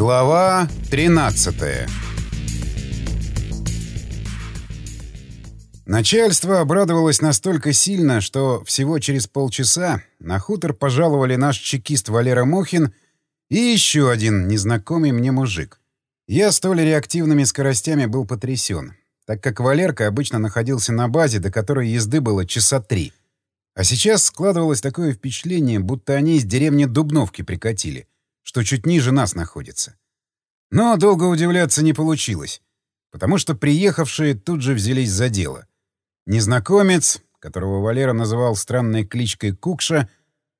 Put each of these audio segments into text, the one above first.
Глава 13 Начальство обрадовалось настолько сильно, что всего через полчаса на хутор пожаловали наш чекист Валера Мухин и еще один незнакомый мне мужик. Я столь реактивными скоростями был потрясен, так как Валерка обычно находился на базе, до которой езды было часа три. А сейчас складывалось такое впечатление, будто они из деревни Дубновки прикатили что чуть ниже нас находится. Но долго удивляться не получилось, потому что приехавшие тут же взялись за дело. Незнакомец, которого Валера называл странной кличкой Кукша,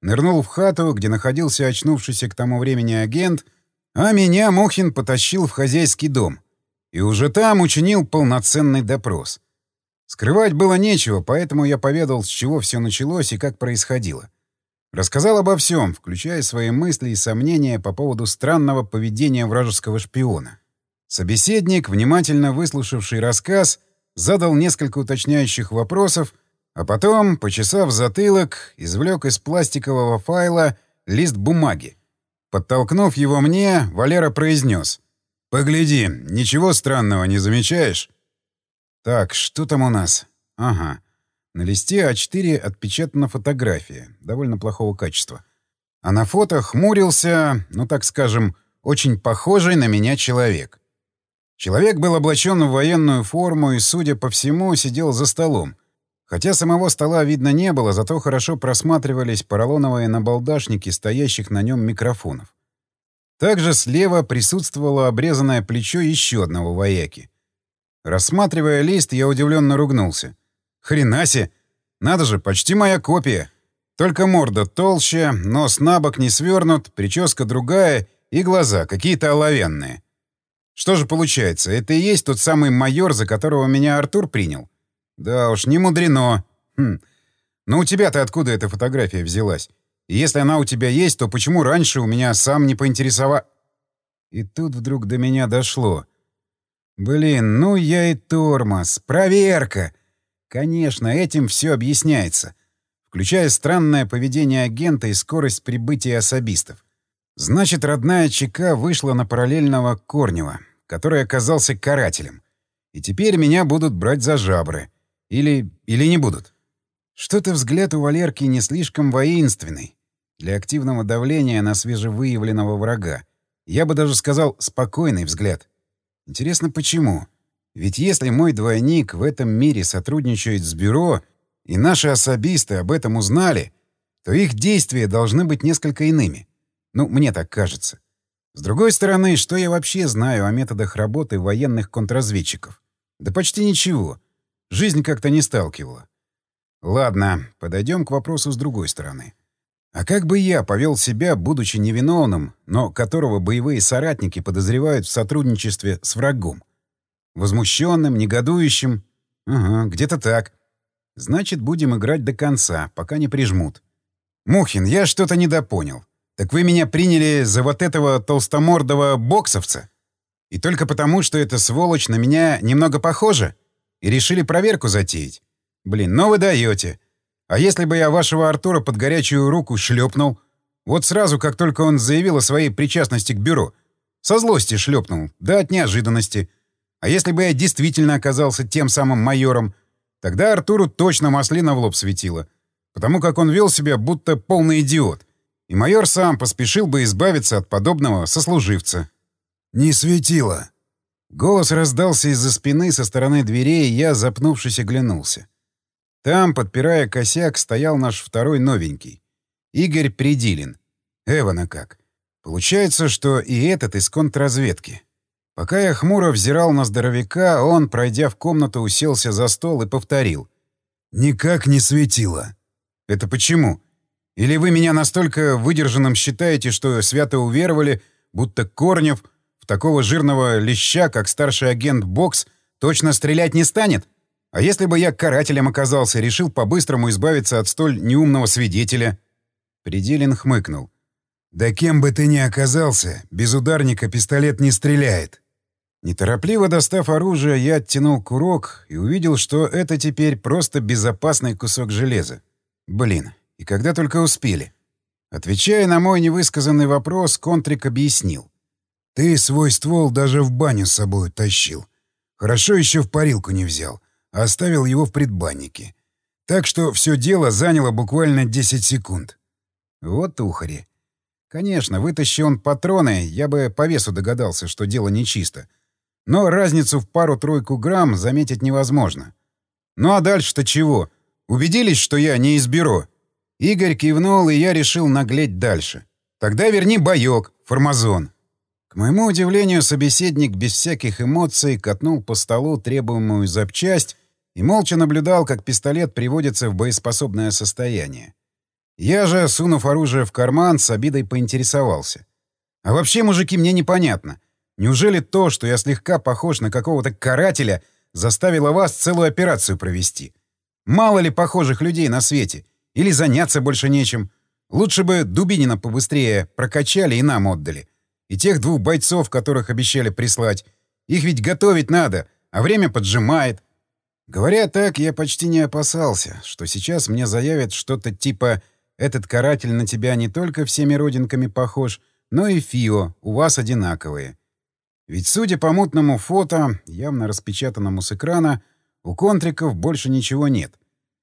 нырнул в хату, где находился очнувшийся к тому времени агент, а меня Мухин потащил в хозяйский дом. И уже там учинил полноценный допрос. Скрывать было нечего, поэтому я поведал, с чего все началось и как происходило. — Рассказал обо всем, включая свои мысли и сомнения по поводу странного поведения вражеского шпиона. Собеседник, внимательно выслушавший рассказ, задал несколько уточняющих вопросов, а потом, почесав затылок, извлек из пластикового файла лист бумаги. Подтолкнув его мне, Валера произнес. «Погляди, ничего странного не замечаешь?» «Так, что там у нас?» «Ага. На листе А4 отпечатана фотография, довольно плохого качества. А на фото хмурился, ну так скажем, очень похожий на меня человек. Человек был облачен в военную форму и, судя по всему, сидел за столом. Хотя самого стола видно не было, зато хорошо просматривались поролоновые набалдашники стоящих на нем микрофонов. Также слева присутствовало обрезанное плечо еще одного вояки. Рассматривая лист, я удивленно ругнулся. Хренаси! Надо же, почти моя копия. Только морда толще, нос на бок не свернут, прическа другая и глаза какие-то оловянные. Что же получается, это и есть тот самый майор, за которого меня Артур принял? Да уж, не мудрено. Хм. Но у тебя-то откуда эта фотография взялась? И если она у тебя есть, то почему раньше у меня сам не поинтересовал... И тут вдруг до меня дошло. Блин, ну я и тормоз. Проверка! Конечно, этим все объясняется, включая странное поведение агента и скорость прибытия особистов. Значит, родная ЧК вышла на параллельного Корнева, который оказался карателем. И теперь меня будут брать за жабры. Или... или не будут. Что-то взгляд у Валерки не слишком воинственный для активного давления на свежевыявленного врага. Я бы даже сказал, спокойный взгляд. Интересно, почему? Ведь если мой двойник в этом мире сотрудничает с бюро, и наши особисты об этом узнали, то их действия должны быть несколько иными. Ну, мне так кажется. С другой стороны, что я вообще знаю о методах работы военных контрразведчиков? Да почти ничего. Жизнь как-то не сталкивала. Ладно, подойдем к вопросу с другой стороны. А как бы я повел себя, будучи невиновным, но которого боевые соратники подозревают в сотрудничестве с врагом? Возмущенным, негодующим. Ага, где-то так. Значит, будем играть до конца, пока не прижмут. Мухин, я что-то недопонял. Так вы меня приняли за вот этого толстомордого боксовца? И только потому, что эта сволочь на меня немного похожа? И решили проверку затеять? Блин, ну вы даете. А если бы я вашего Артура под горячую руку шлепнул? Вот сразу, как только он заявил о своей причастности к бюро. Со злости шлепнул, да от неожиданности — а если бы я действительно оказался тем самым майором, тогда Артуру точно маслина в лоб светила, потому как он вел себя будто полный идиот. И майор сам поспешил бы избавиться от подобного сослуживца. «Не светило!» Голос раздался из-за спины со стороны дверей, и я, запнувшись, оглянулся. Там, подпирая косяк, стоял наш второй новенький. Игорь Придилин. Эвана как. Получается, что и этот из контрразведки. Пока я хмуро взирал на здоровяка, он, пройдя в комнату, уселся за стол и повторил. «Никак не светило». «Это почему? Или вы меня настолько выдержанным считаете, что свято уверовали, будто Корнев в такого жирного леща, как старший агент Бокс, точно стрелять не станет? А если бы я карателем оказался, решил по-быстрому избавиться от столь неумного свидетеля?» Пределин хмыкнул. «Да кем бы ты ни оказался, без ударника пистолет не стреляет». Неторопливо достав оружие, я оттянул курок и увидел, что это теперь просто безопасный кусок железа. Блин, и когда только успели. Отвечая на мой невысказанный вопрос, Контрик объяснил. Ты свой ствол даже в баню с собой тащил. Хорошо еще в парилку не взял, а оставил его в предбаннике. Так что все дело заняло буквально 10 секунд. Вот ухари. Конечно, вытащи он патроны, я бы по весу догадался, что дело нечисто. Но разницу в пару-тройку грамм заметить невозможно. Ну а дальше-то чего? Убедились, что я не из бюро? Игорь кивнул, и я решил наглеть дальше. Тогда верни боёк, формазон. К моему удивлению, собеседник без всяких эмоций катнул по столу требуемую запчасть и молча наблюдал, как пистолет приводится в боеспособное состояние. Я же, сунув оружие в карман, с обидой поинтересовался. «А вообще, мужики, мне непонятно. Неужели то, что я слегка похож на какого-то карателя, заставило вас целую операцию провести? Мало ли похожих людей на свете? Или заняться больше нечем? Лучше бы Дубинина побыстрее прокачали и нам отдали. И тех двух бойцов, которых обещали прислать. Их ведь готовить надо, а время поджимает. Говоря так, я почти не опасался, что сейчас мне заявят что-то типа «этот каратель на тебя не только всеми родинками похож, но и Фио, у вас одинаковые». Ведь, судя по мутному фото, явно распечатанному с экрана, у контриков больше ничего нет.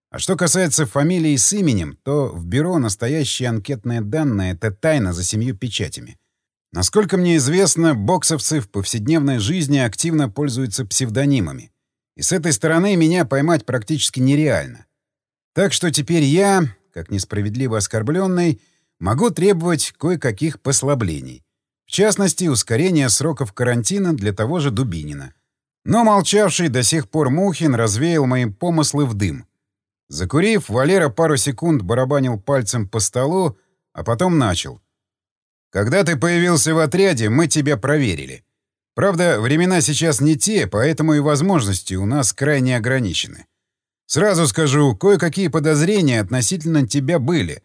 А что касается фамилии с именем, то в бюро настоящие анкетные данные — это тайна за семью печатями. Насколько мне известно, боксовцы в повседневной жизни активно пользуются псевдонимами. И с этой стороны меня поймать практически нереально. Так что теперь я, как несправедливо оскорбленный, могу требовать кое-каких послаблений. В частности, ускорение сроков карантина для того же Дубинина. Но молчавший до сих пор Мухин развеял мои помыслы в дым. Закурив, Валера пару секунд барабанил пальцем по столу, а потом начал. «Когда ты появился в отряде, мы тебя проверили. Правда, времена сейчас не те, поэтому и возможности у нас крайне ограничены. Сразу скажу, кое-какие подозрения относительно тебя были.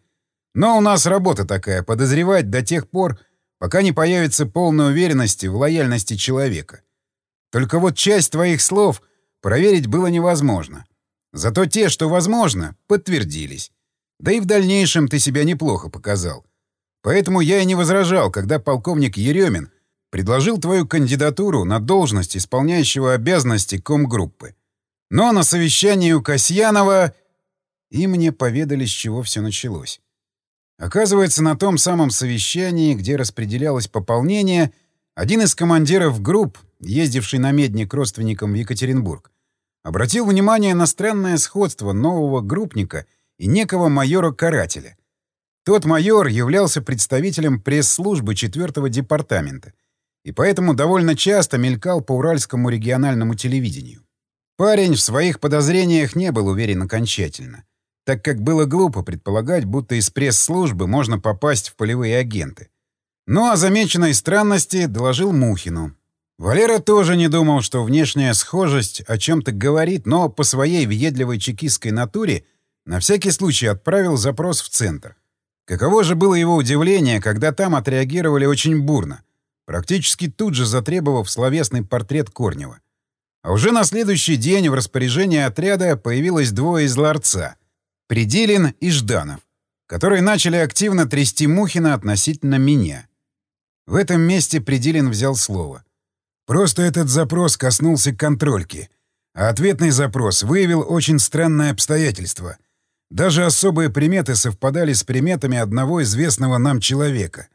Но у нас работа такая — подозревать до тех пор, пока не появится полная уверенности в лояльности человека. Только вот часть твоих слов проверить было невозможно. Зато те, что возможно, подтвердились. Да и в дальнейшем ты себя неплохо показал. Поэтому я и не возражал, когда полковник Еремин предложил твою кандидатуру на должность исполняющего обязанности комгруппы. Но на совещании у Касьянова... И мне поведали, с чего все началось. Оказывается, на том самом совещании, где распределялось пополнение, один из командиров групп, ездивший на медник родственникам в Екатеринбург, обратил внимание на странное сходство нового группника и некого майора-карателя. Тот майор являлся представителем пресс-службы 4 департамента и поэтому довольно часто мелькал по уральскому региональному телевидению. Парень в своих подозрениях не был уверен окончательно так как было глупо предполагать, будто из пресс-службы можно попасть в полевые агенты. Ну а замеченной странности доложил Мухину. Валера тоже не думал, что внешняя схожесть о чем-то говорит, но по своей въедливой чекистской натуре на всякий случай отправил запрос в центр. Каково же было его удивление, когда там отреагировали очень бурно, практически тут же затребовав словесный портрет Корнева. А уже на следующий день в распоряжении отряда появилось двое из ларца — Пределин и Жданов, которые начали активно трясти Мухина относительно меня. В этом месте Пределин взял слово. «Просто этот запрос коснулся контрольки, а ответный запрос выявил очень странное обстоятельство. Даже особые приметы совпадали с приметами одного известного нам человека.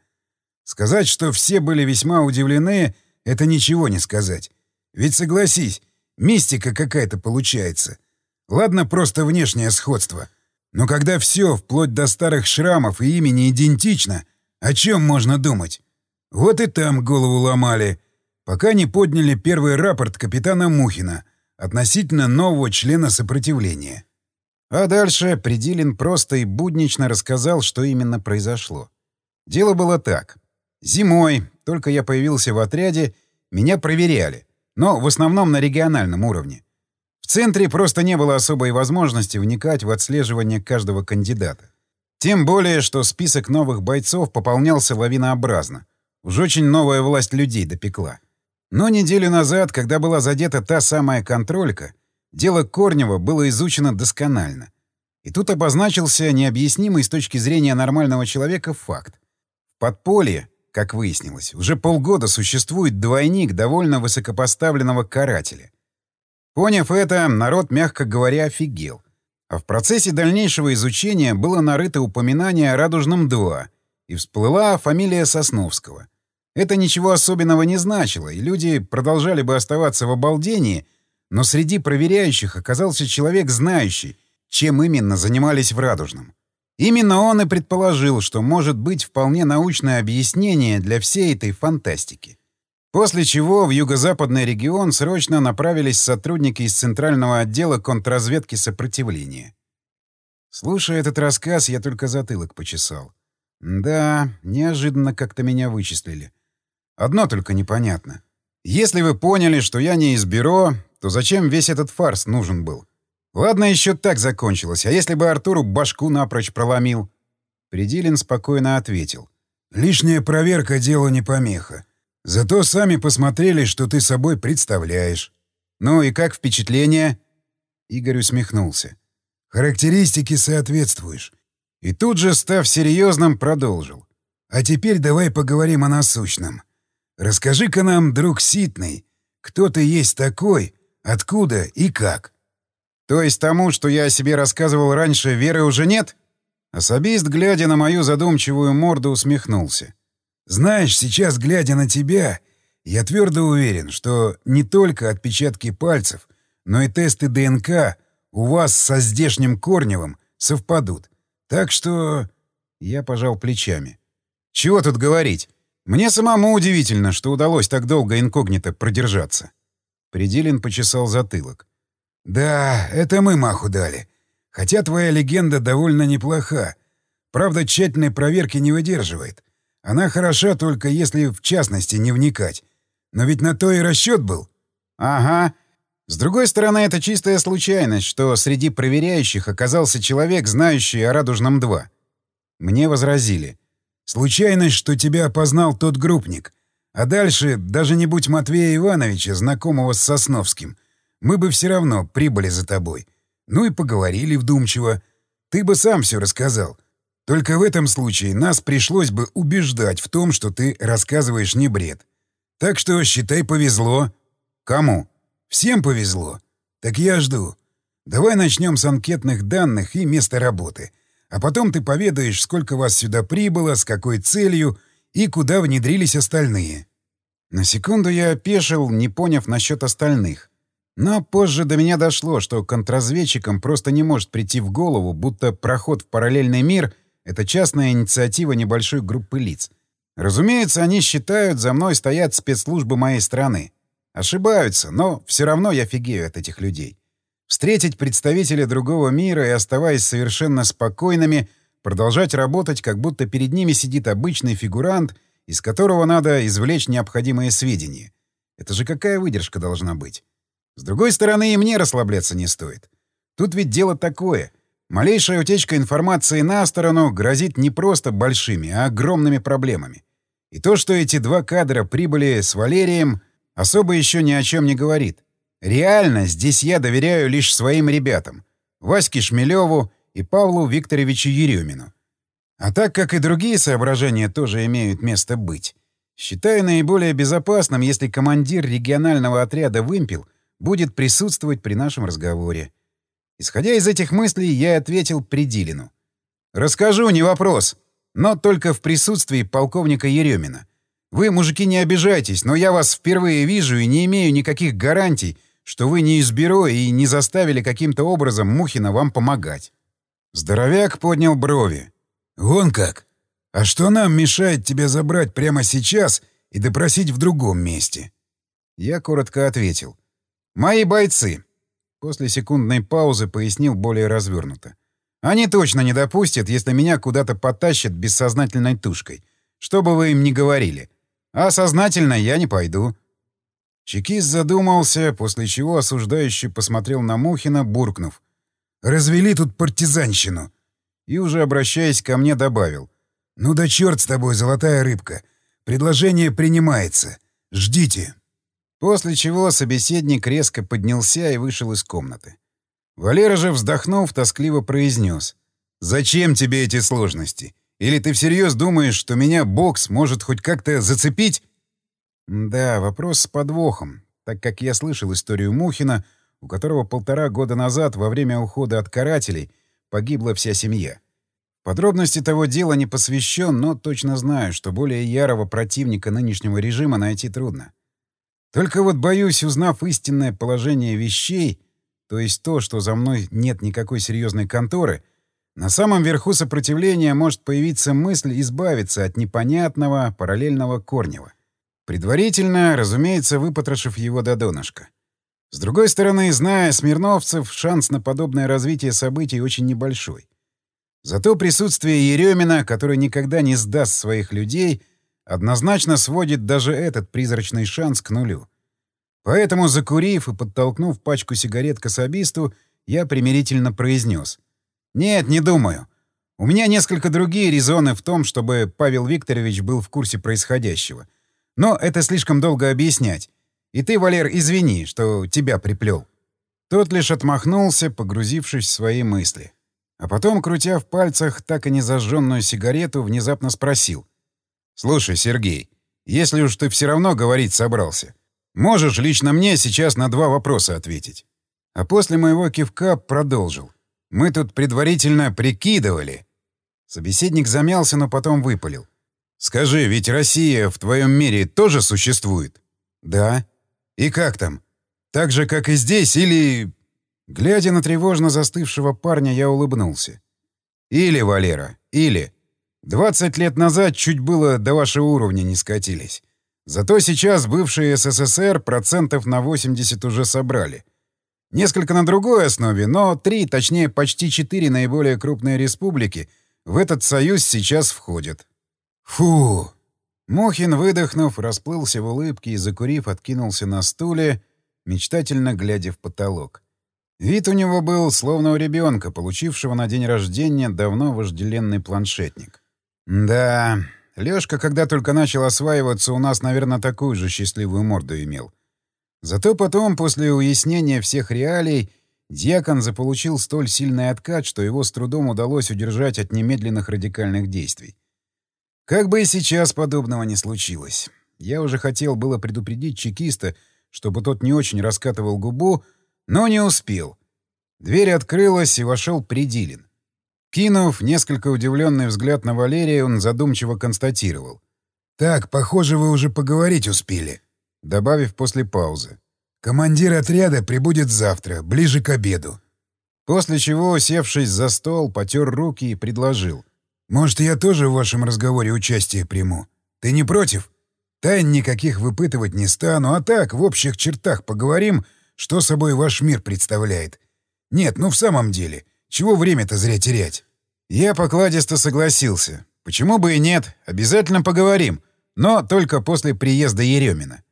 Сказать, что все были весьма удивлены, это ничего не сказать. Ведь согласись, мистика какая-то получается. Ладно, просто внешнее сходство — но когда все, вплоть до старых шрамов и имени, идентично, о чем можно думать? Вот и там голову ломали, пока не подняли первый рапорт капитана Мухина относительно нового члена сопротивления. А дальше Придилин просто и буднично рассказал, что именно произошло. Дело было так. Зимой, только я появился в отряде, меня проверяли, но в основном на региональном уровне. В центре просто не было особой возможности вникать в отслеживание каждого кандидата. Тем более, что список новых бойцов пополнялся лавинообразно. Уж очень новая власть людей допекла. Но неделю назад, когда была задета та самая контролька, дело Корнева было изучено досконально. И тут обозначился необъяснимый с точки зрения нормального человека факт. В подполье, как выяснилось, уже полгода существует двойник довольно высокопоставленного карателя. Поняв это, народ, мягко говоря, офигел. А в процессе дальнейшего изучения было нарыто упоминание о «Радужном-2», и всплыла фамилия Сосновского. Это ничего особенного не значило, и люди продолжали бы оставаться в обалдении, но среди проверяющих оказался человек, знающий, чем именно занимались в «Радужном». Именно он и предположил, что может быть вполне научное объяснение для всей этой фантастики. После чего в юго-западный регион срочно направились сотрудники из Центрального отдела контрразведки сопротивления. Слушая этот рассказ, я только затылок почесал. Да, неожиданно как-то меня вычислили. Одно только непонятно. Если вы поняли, что я не из бюро, то зачем весь этот фарс нужен был? Ладно, еще так закончилось, а если бы Артуру башку напрочь проломил? Придилин спокойно ответил. Лишняя проверка — делу не помеха. Зато сами посмотрели, что ты собой представляешь. Ну и как впечатление? Игорь усмехнулся. Характеристики соответствуешь. И тут же, став серьезным, продолжил. А теперь давай поговорим о насущном. Расскажи-ка нам, друг Ситный, кто ты есть такой, откуда и как. То есть тому, что я о себе рассказывал раньше, веры уже нет? Особист, глядя на мою задумчивую морду, усмехнулся. Знаешь, сейчас, глядя на тебя, я твердо уверен, что не только отпечатки пальцев, но и тесты ДНК у вас со здешним Корневым совпадут. Так что... Я пожал плечами. Чего тут говорить? Мне самому удивительно, что удалось так долго инкогнито продержаться. Пределин почесал затылок. «Да, это мы маху дали. Хотя твоя легенда довольно неплоха. Правда, тщательной проверки не выдерживает. Она хороша только если в частности не вникать. Но ведь на то и расчет был. Ага. С другой стороны, это чистая случайность, что среди проверяющих оказался человек, знающий о «Радужном-2». Мне возразили. Случайность, что тебя опознал тот группник. А дальше, даже не будь Матвея Ивановича, знакомого с Сосновским, мы бы все равно прибыли за тобой. Ну и поговорили вдумчиво. Ты бы сам все рассказал. Только в этом случае нас пришлось бы убеждать в том, что ты рассказываешь не бред. Так что, считай, повезло. Кому? Всем повезло. Так я жду. Давай начнем с анкетных данных и места работы. А потом ты поведаешь, сколько вас сюда прибыло, с какой целью и куда внедрились остальные. На секунду я опешил, не поняв насчет остальных. Но позже до меня дошло, что контрразведчикам просто не может прийти в голову, будто проход в параллельный мир — это частная инициатива небольшой группы лиц. Разумеется, они считают, за мной стоят спецслужбы моей страны. Ошибаются, но все равно я фигею от этих людей. Встретить представителя другого мира и, оставаясь совершенно спокойными, продолжать работать, как будто перед ними сидит обычный фигурант, из которого надо извлечь необходимые сведения. Это же какая выдержка должна быть? С другой стороны, и мне расслабляться не стоит. Тут ведь дело такое. Малейшая утечка информации на сторону грозит не просто большими, а огромными проблемами. И то, что эти два кадра прибыли с Валерием, особо еще ни о чем не говорит. Реально, здесь я доверяю лишь своим ребятам — Ваське Шмелеву и Павлу Викторовичу Еремину. А так как и другие соображения тоже имеют место быть, считаю наиболее безопасным, если командир регионального отряда «Вымпел» будет присутствовать при нашем разговоре. Исходя из этих мыслей, я ответил Придилину. «Расскажу, не вопрос. Но только в присутствии полковника Еремина. Вы, мужики, не обижайтесь, но я вас впервые вижу и не имею никаких гарантий, что вы не из бюро и не заставили каким-то образом Мухина вам помогать». Здоровяк поднял брови. «Вон как? А что нам мешает тебя забрать прямо сейчас и допросить в другом месте?» Я коротко ответил. «Мои бойцы. После секундной паузы пояснил более развернуто. «Они точно не допустят, если меня куда-то потащат бессознательной тушкой. Что бы вы им ни говорили. А сознательно я не пойду». Чекист задумался, после чего осуждающий посмотрел на Мухина, буркнув. «Развели тут партизанщину!» И уже обращаясь ко мне добавил. «Ну да черт с тобой, золотая рыбка! Предложение принимается. Ждите!» После чего собеседник резко поднялся и вышел из комнаты. Валера же, вздохнув, тоскливо произнес. «Зачем тебе эти сложности? Или ты всерьез думаешь, что меня бокс может хоть как-то зацепить? Да, вопрос с подвохом, так как я слышал историю Мухина, у которого полтора года назад во время ухода от карателей погибла вся семья. Подробности того дела не посвящен, но точно знаю, что более ярого противника нынешнего режима найти трудно. Только вот боюсь, узнав истинное положение вещей, то есть то, что за мной нет никакой серьезной конторы, на самом верху сопротивления может появиться мысль избавиться от непонятного параллельного Корнева. Предварительно, разумеется, выпотрошив его до донышка. С другой стороны, зная смирновцев, шанс на подобное развитие событий очень небольшой. Зато присутствие Еремина, который никогда не сдаст своих людей, однозначно сводит даже этот призрачный шанс к нулю. Поэтому, закурив и подтолкнув пачку сигарет к особисту, я примирительно произнес — «Нет, не думаю. У меня несколько другие резоны в том, чтобы Павел Викторович был в курсе происходящего. Но это слишком долго объяснять. И ты, Валер, извини, что тебя приплел». Тот лишь отмахнулся, погрузившись в свои мысли. А потом, крутя в пальцах так и не зажженную сигарету, внезапно спросил. «Слушай, Сергей, если уж ты все равно говорить собрался, можешь лично мне сейчас на два вопроса ответить?» А после моего кивка продолжил. Мы тут предварительно прикидывали. Собеседник замялся, но потом выпалил. Скажи, ведь Россия в твоем мире тоже существует? Да. И как там? Так же, как и здесь, или... Глядя на тревожно застывшего парня, я улыбнулся. Или, Валера, или... Двадцать лет назад чуть было до вашего уровня не скатились. Зато сейчас бывшие СССР процентов на 80 уже собрали — Несколько на другой основе, но три, точнее почти четыре наиболее крупные республики в этот союз сейчас входят. Фу! Мохин, выдохнув, расплылся в улыбке и, закурив, откинулся на стуле, мечтательно глядя в потолок. Вид у него был словно у ребенка, получившего на день рождения давно вожделенный планшетник. Да, Лёшка, когда только начал осваиваться, у нас, наверное, такую же счастливую морду имел. Зато потом, после уяснения всех реалий, Дьякон заполучил столь сильный откат, что его с трудом удалось удержать от немедленных радикальных действий. Как бы и сейчас подобного не случилось. Я уже хотел было предупредить чекиста, чтобы тот не очень раскатывал губу, но не успел. Дверь открылась, и вошел Придилин. Кинув несколько удивленный взгляд на Валерия, он задумчиво констатировал. «Так, похоже, вы уже поговорить успели» добавив после паузы. «Командир отряда прибудет завтра, ближе к обеду». После чего, усевшись за стол, потер руки и предложил. «Может, я тоже в вашем разговоре участие приму? Ты не против? Тайн никаких выпытывать не стану, а так, в общих чертах поговорим, что собой ваш мир представляет. Нет, ну в самом деле, чего время-то зря терять?» Я покладисто согласился. Почему бы и нет, обязательно поговорим, но только после приезда Еремина.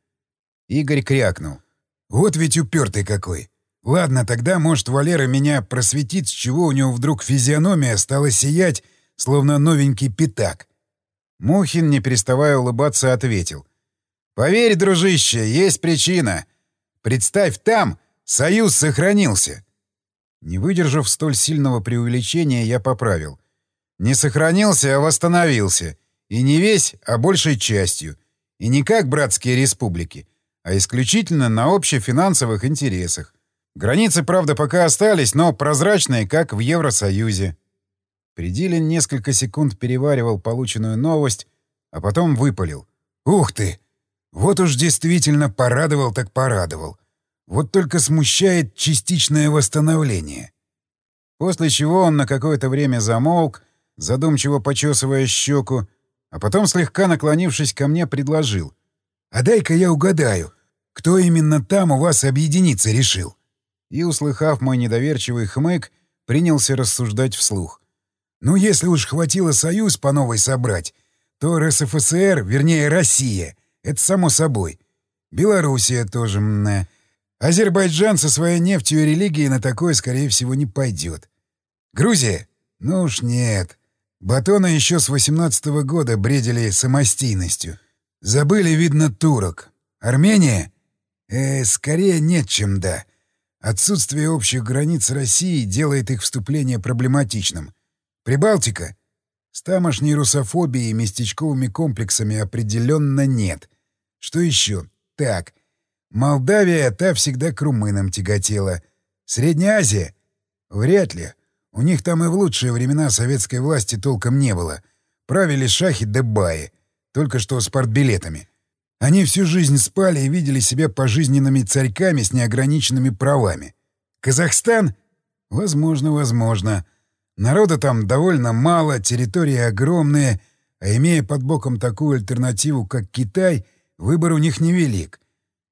Игорь крякнул. «Вот ведь упертый какой! Ладно, тогда, может, Валера меня просветит, с чего у него вдруг физиономия стала сиять, словно новенький пятак». Мухин, не переставая улыбаться, ответил. «Поверь, дружище, есть причина. Представь, там союз сохранился». Не выдержав столь сильного преувеличения, я поправил. «Не сохранился, а восстановился. И не весь, а большей частью. И не как братские республики, а исключительно на общефинансовых интересах. Границы, правда, пока остались, но прозрачные, как в Евросоюзе. Придилин несколько секунд переваривал полученную новость, а потом выпалил. «Ух ты! Вот уж действительно порадовал так порадовал. Вот только смущает частичное восстановление». После чего он на какое-то время замолк, задумчиво почесывая щеку, а потом, слегка наклонившись ко мне, предложил. «А дай-ка я угадаю. Кто именно там у вас объединиться решил?» И, услыхав мой недоверчивый хмык, принялся рассуждать вслух. «Ну, если уж хватило союз по новой собрать, то РСФСР, вернее, Россия, это само собой. Белоруссия тоже, мна. Азербайджан со своей нефтью и религией на такое, скорее всего, не пойдет. Грузия? Ну уж нет. Батоны еще с 18 -го года бредили самостийностью. Забыли, видно, турок. Армения? Э, скорее нет, чем да. Отсутствие общих границ России делает их вступление проблематичным. Прибалтика? С тамошней русофобией и местечковыми комплексами определенно нет. Что еще? Так. Молдавия, та всегда к румынам тяготела. Средняя Азия? Вряд ли. У них там и в лучшие времена советской власти толком не было. Правили шахи да. Только что с партбилетами. Они всю жизнь спали и видели себя пожизненными царьками с неограниченными правами. Казахстан? Возможно, возможно. Народа там довольно мало, территории огромные, а имея под боком такую альтернативу, как Китай, выбор у них невелик.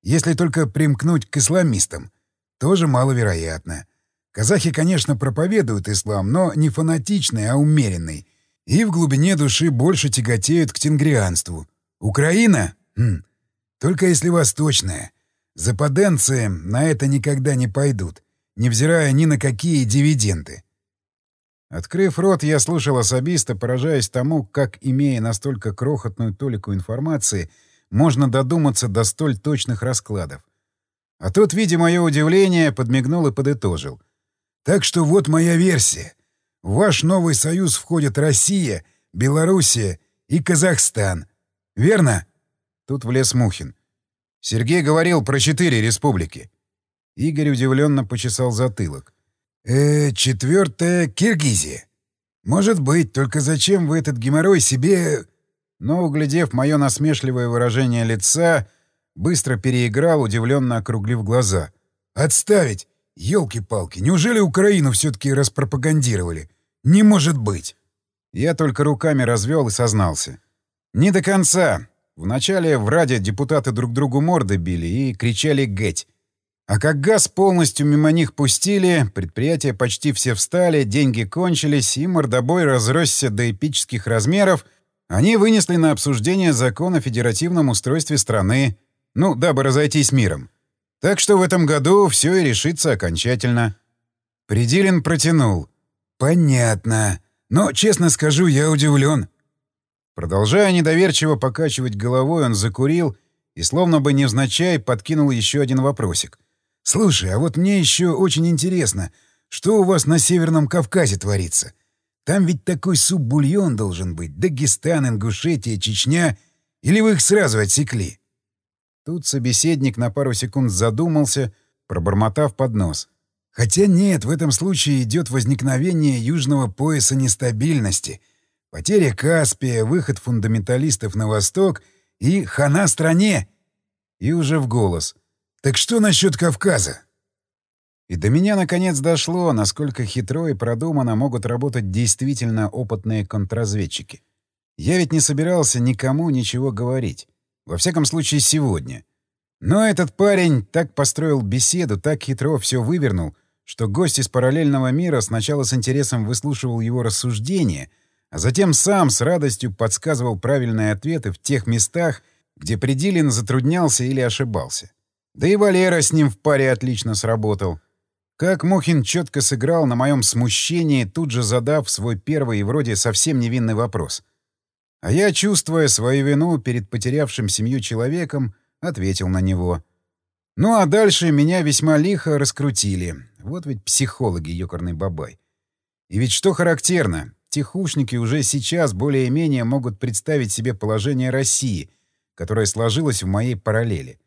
Если только примкнуть к исламистам. Тоже маловероятно. Казахи, конечно, проповедуют ислам, но не фанатичный, а умеренный. И в глубине души больше тяготеют к тенгрианству. Украина? Хм. Только если восточная. Западенцы на это никогда не пойдут, невзирая ни на какие дивиденды. Открыв рот, я слушал особиста, поражаясь тому, как, имея настолько крохотную толику информации, можно додуматься до столь точных раскладов. А тот, видя мое удивление, подмигнул и подытожил. «Так что вот моя версия. В ваш новый союз входят Россия, Белоруссия и Казахстан. Верно?» Тут влез Мухин. Сергей говорил про четыре республики. Игорь удивленно почесал затылок. «Э, четвертая — Киргизия. Может быть, только зачем вы этот геморрой себе...» Но, углядев мое насмешливое выражение лица, быстро переиграл, удивленно округлив глаза. «Отставить! Ёлки-палки, неужели Украину все-таки распропагандировали? Не может быть!» Я только руками развел и сознался. «Не до конца. Вначале в Раде депутаты друг другу морды били и кричали «геть». А как газ полностью мимо них пустили, предприятия почти все встали, деньги кончились, и мордобой разросся до эпических размеров, они вынесли на обсуждение закон о федеративном устройстве страны, ну, дабы разойтись миром. Так что в этом году все и решится окончательно. Придилин протянул. «Понятно. Но, честно скажу, я удивлен. Продолжая недоверчиво покачивать головой, он закурил и, словно бы невзначай, подкинул еще один вопросик. «Слушай, а вот мне еще очень интересно, что у вас на Северном Кавказе творится? Там ведь такой суп-бульон должен быть. Дагестан, Ингушетия, Чечня. Или вы их сразу отсекли?» Тут собеседник на пару секунд задумался, пробормотав под нос. «Хотя нет, в этом случае идет возникновение южного пояса нестабильности — Потеря Каспия, выход фундаменталистов на восток и хана стране. И уже в голос. Так что насчет Кавказа? И до меня наконец дошло, насколько хитро и продуманно могут работать действительно опытные контрразведчики. Я ведь не собирался никому ничего говорить. Во всяком случае, сегодня. Но этот парень так построил беседу, так хитро все вывернул, что гость из параллельного мира сначала с интересом выслушивал его рассуждения — а затем сам с радостью подсказывал правильные ответы в тех местах, где Предилин затруднялся или ошибался. Да и Валера с ним в паре отлично сработал. Как Мухин четко сыграл на моем смущении, тут же задав свой первый и вроде совсем невинный вопрос. А я, чувствуя свою вину перед потерявшим семью человеком, ответил на него. Ну а дальше меня весьма лихо раскрутили. Вот ведь психологи, ёкарный бабай. И ведь что характерно, Тихушники уже сейчас более-менее могут представить себе положение России, которое сложилось в моей параллели.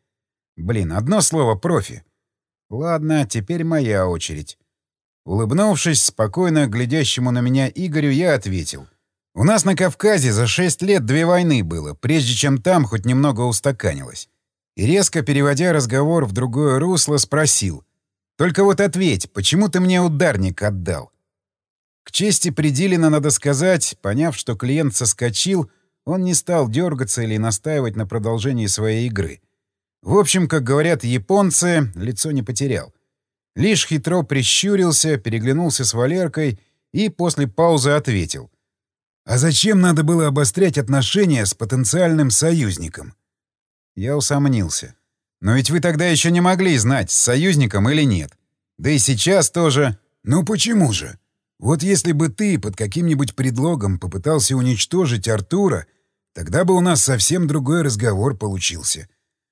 Блин, одно слово «профи». Ладно, теперь моя очередь. Улыбнувшись спокойно глядящему на меня Игорю, я ответил. У нас на Кавказе за шесть лет две войны было, прежде чем там хоть немного устаканилось. И резко переводя разговор в другое русло, спросил. «Только вот ответь, почему ты мне ударник отдал?» К чести Пределина надо сказать, поняв, что клиент соскочил, он не стал дергаться или настаивать на продолжении своей игры. В общем, как говорят японцы, лицо не потерял. Лишь хитро прищурился, переглянулся с Валеркой и после паузы ответил. «А зачем надо было обострять отношения с потенциальным союзником?» Я усомнился. «Но ведь вы тогда еще не могли знать, с союзником или нет. Да и сейчас тоже...» «Ну почему же? Вот если бы ты под каким-нибудь предлогом попытался уничтожить Артура, тогда бы у нас совсем другой разговор получился.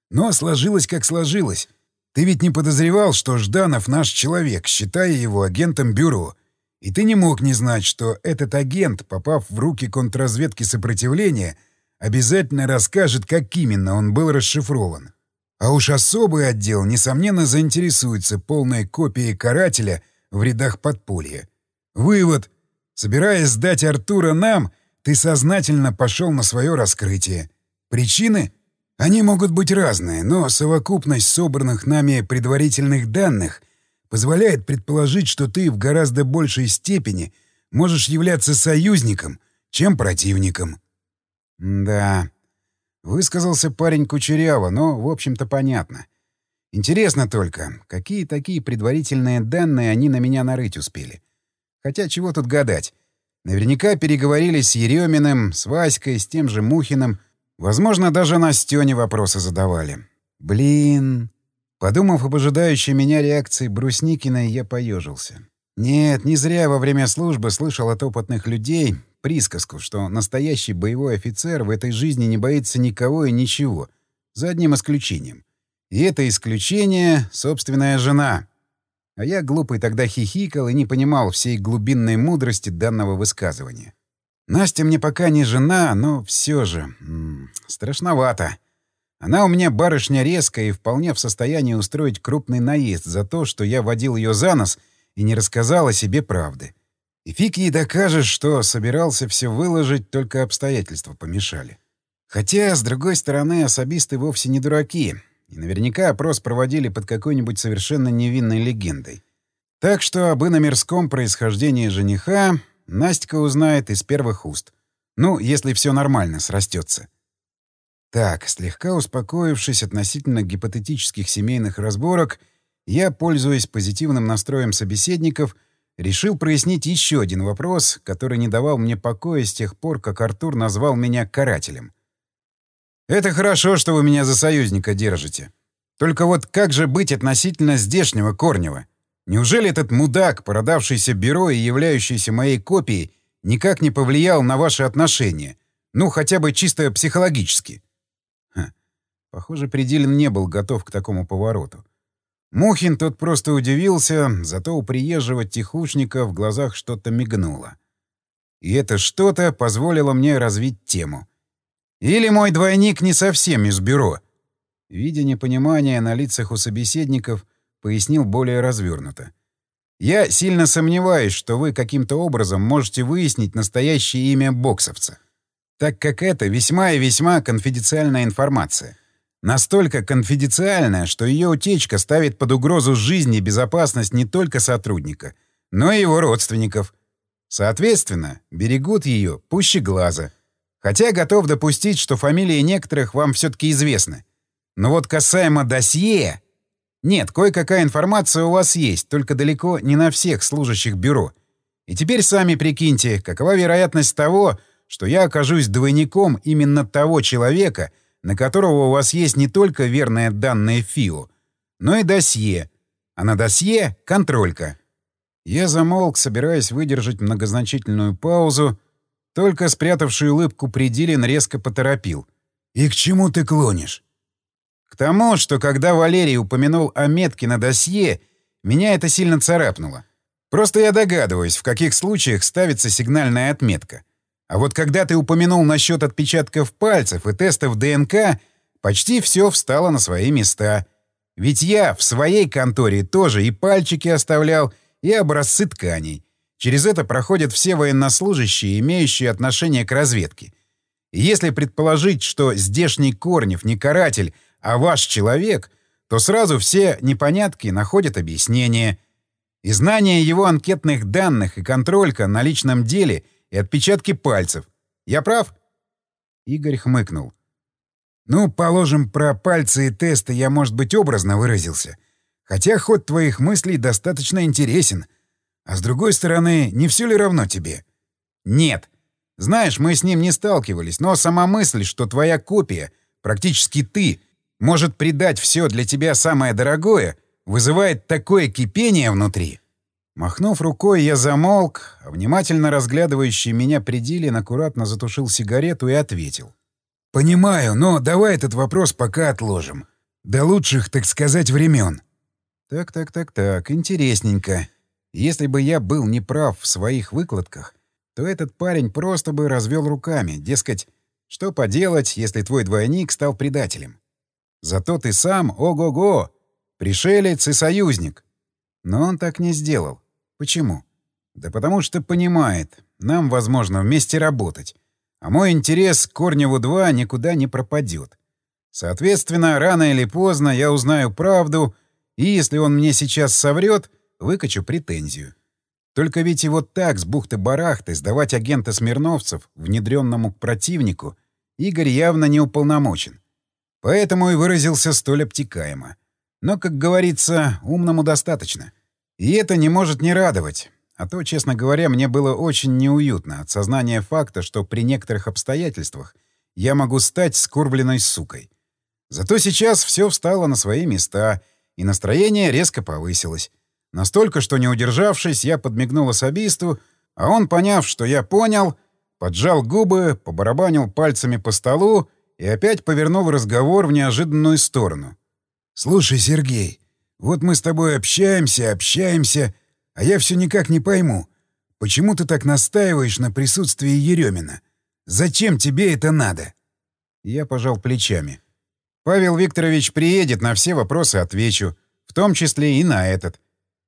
Но сложилось как сложилось. Ты ведь не подозревал, что Жданов наш человек, считая его агентом бюро. И ты не мог не знать, что этот агент, попав в руки контрразведки сопротивления, обязательно расскажет, как именно он был расшифрован. А уж особый отдел, несомненно, заинтересуется полной копией карателя в рядах подполья. Вывод. Собираясь сдать Артура нам, ты сознательно пошел на свое раскрытие. Причины? Они могут быть разные, но совокупность собранных нами предварительных данных позволяет предположить, что ты в гораздо большей степени можешь являться союзником, чем противником. Да, высказался парень кучеряво, но, в общем-то, понятно. Интересно только, какие такие предварительные данные они на меня нарыть успели. Хотя чего тут гадать. Наверняка переговорили с Ереминым, с Васькой, с тем же Мухиным. Возможно, даже на Стёне вопросы задавали. Блин, Подумав об ожидающей меня реакции Брусникиной, я поежился. Нет, не зря во время службы слышал от опытных людей присказку, что настоящий боевой офицер в этой жизни не боится никого и ничего, за одним исключением. И это исключение — собственная жена. А я, глупый, тогда хихикал и не понимал всей глубинной мудрости данного высказывания. Настя мне пока не жена, но все же... М -м, страшновато. Она у меня барышня резкая и вполне в состоянии устроить крупный наезд за то, что я водил ее за нос и не рассказал о себе правды. И фиг ей докажешь, что собирался все выложить, только обстоятельства помешали. Хотя, с другой стороны, особисты вовсе не дураки, и наверняка опрос проводили под какой-нибудь совершенно невинной легендой. Так что об иномирском происхождении жениха Настя узнает из первых уст. Ну, если все нормально срастется. Так, слегка успокоившись относительно гипотетических семейных разборок, я, пользуясь позитивным настроем собеседников, решил прояснить еще один вопрос, который не давал мне покоя с тех пор, как Артур назвал меня карателем. «Это хорошо, что вы меня за союзника держите. Только вот как же быть относительно здешнего Корнева? Неужели этот мудак, продавшийся бюро и являющийся моей копией, никак не повлиял на ваши отношения? Ну, хотя бы чисто психологически?» Похоже, Пределин не был готов к такому повороту. Мухин тот просто удивился, зато у приезжего тихушника в глазах что-то мигнуло. И это что-то позволило мне развить тему. Или мой двойник не совсем из бюро? Видя непонимание на лицах у собеседников, пояснил более развернуто. Я сильно сомневаюсь, что вы каким-то образом можете выяснить настоящее имя боксовца, так как это весьма и весьма конфиденциальная информация. Настолько конфиденциальная, что ее утечка ставит под угрозу жизнь и безопасность не только сотрудника, но и его родственников. Соответственно, берегут ее пуще глаза. Хотя готов допустить, что фамилии некоторых вам все-таки известны. Но вот касаемо досье... Нет, кое-какая информация у вас есть, только далеко не на всех служащих бюро. И теперь сами прикиньте, какова вероятность того, что я окажусь двойником именно того человека, на которого у вас есть не только верные данные ФИО, но и досье. А на досье — контролька. Я замолк, собираясь выдержать многозначительную паузу, только спрятавший улыбку Пределин резко поторопил. «И к чему ты клонишь?» «К тому, что когда Валерий упомянул о метке на досье, меня это сильно царапнуло. Просто я догадываюсь, в каких случаях ставится сигнальная отметка. А вот когда ты упомянул насчет отпечатков пальцев и тестов ДНК, почти все встало на свои места. Ведь я в своей конторе тоже и пальчики оставлял, и образцы тканей. Через это проходят все военнослужащие, имеющие отношение к разведке. И если предположить, что здешний Корнев не каратель, а ваш человек, то сразу все непонятки находят объяснение. И знание его анкетных данных и контролька на личном деле — и отпечатки пальцев. Я прав?» Игорь хмыкнул. «Ну, положим, про пальцы и тесты я, может быть, образно выразился. Хотя ход твоих мыслей достаточно интересен. А с другой стороны, не все ли равно тебе?» «Нет. Знаешь, мы с ним не сталкивались, но сама мысль, что твоя копия, практически ты, может предать все для тебя самое дорогое, вызывает такое кипение внутри». Махнув рукой, я замолк, а внимательно разглядывающий меня Пределин аккуратно затушил сигарету и ответил. «Понимаю, но давай этот вопрос пока отложим. До лучших, так сказать, времен». «Так-так-так-так, интересненько. Если бы я был неправ в своих выкладках, то этот парень просто бы развел руками, дескать, что поделать, если твой двойник стал предателем. Зато ты сам, ого-го, пришелец и союзник. Но он так не сделал. Почему? Да потому что понимает, нам, возможно, вместе работать. А мой интерес к Корневу-2 никуда не пропадет. Соответственно, рано или поздно я узнаю правду, и если он мне сейчас соврет, выкачу претензию. Только ведь и вот так с бухты-барахты сдавать агента Смирновцев, внедренному к противнику, Игорь явно не уполномочен. Поэтому и выразился столь обтекаемо. Но, как говорится, умному достаточно. И это не может не радовать. А то, честно говоря, мне было очень неуютно от сознания факта, что при некоторых обстоятельствах я могу стать скорбленной сукой. Зато сейчас все встало на свои места, и настроение резко повысилось. Настолько, что не удержавшись, я подмигнул особисту, а он, поняв, что я понял, поджал губы, побарабанил пальцами по столу и опять повернул разговор в неожиданную сторону. «Слушай, Сергей, вот мы с тобой общаемся, общаемся, а я все никак не пойму, почему ты так настаиваешь на присутствии Еремина? Зачем тебе это надо?» Я пожал плечами. «Павел Викторович приедет, на все вопросы отвечу, в том числе и на этот.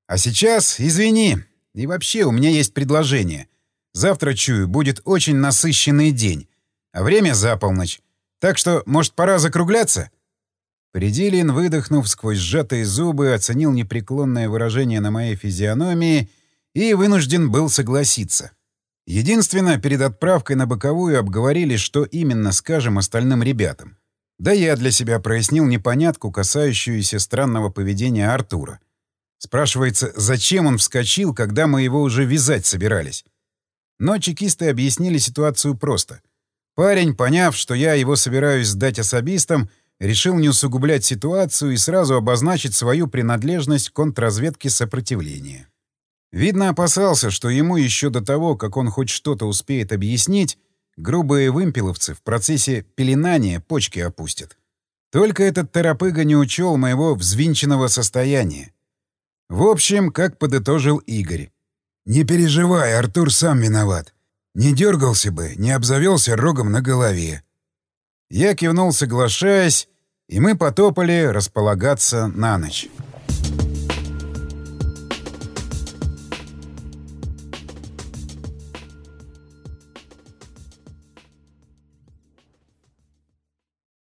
А сейчас, извини, и вообще у меня есть предложение. Завтра, чую, будет очень насыщенный день, а время за полночь. Так что, может, пора закругляться?» Пределин, выдохнув сквозь сжатые зубы, оценил непреклонное выражение на моей физиономии и вынужден был согласиться. Единственное, перед отправкой на боковую обговорили, что именно скажем остальным ребятам. Да я для себя прояснил непонятку, касающуюся странного поведения Артура. Спрашивается, зачем он вскочил, когда мы его уже вязать собирались? Но чекисты объяснили ситуацию просто. Парень, поняв, что я его собираюсь сдать особистам, решил не усугублять ситуацию и сразу обозначить свою принадлежность к контрразведке сопротивления. Видно, опасался, что ему еще до того, как он хоть что-то успеет объяснить, грубые вымпеловцы в процессе пеленания почки опустят. Только этот торопыга не учел моего взвинченного состояния. В общем, как подытожил Игорь. «Не переживай, Артур сам виноват. Не дергался бы, не обзавелся рогом на голове». Я кивнул, соглашаясь, и мы потопали располагаться на ночь.